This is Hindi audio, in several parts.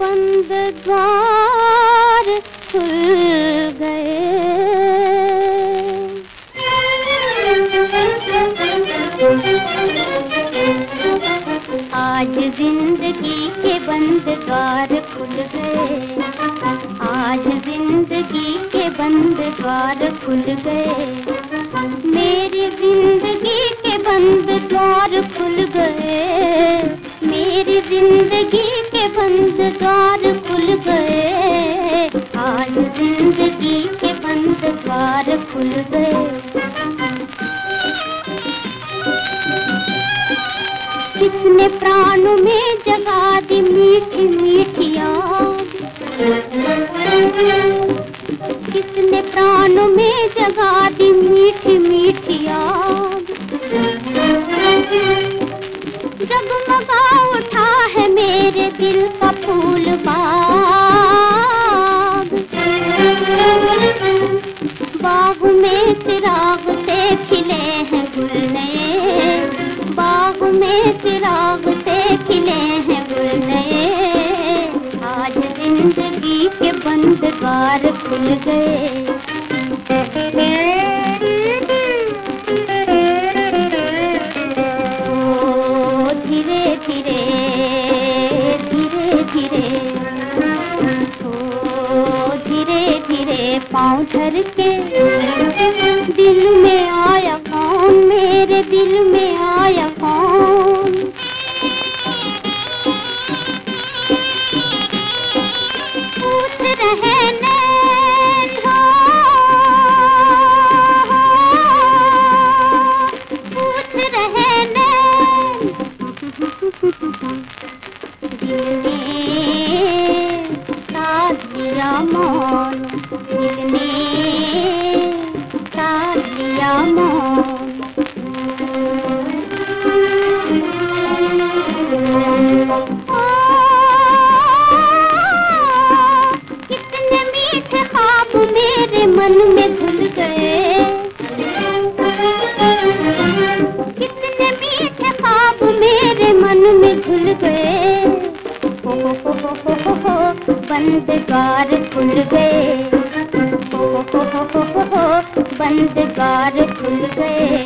बंद द्वार खुल गए। आज ज़िंदगी के बंद द्वार खुल गए। आज ज़िंदगी के बंद द्वार खुल गए। मेरी ज़िंदगी के बंद द्वार खुल गए। के बंद द्वार खुल गए। आज ज़िंदगी के बंद द्वार खुल गए। किसने प्राणों में जगा दी मीठी मीठिया फूल बाग। में चिराग से खिले हैं गुल बाग में चिराग से खिले हैं गुल आज ज़िंदगी के बंद द्वार खुल गए। पाँव धर के दिल मौन दिल ने साथ लिया मौन मन में घुल गए। कितने मीठे ख्वाब मेरे मन में घुल गए। हो हो बंद द्वार खुल गए। हो हो हो बंद द्वार खुल गए।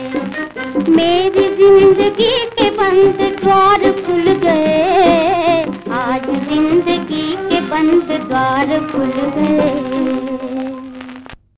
मेरी ज़िंदगी के बंद द्वार खुल गए। आज ज़िंदगी के बंद द्वार खुल गए।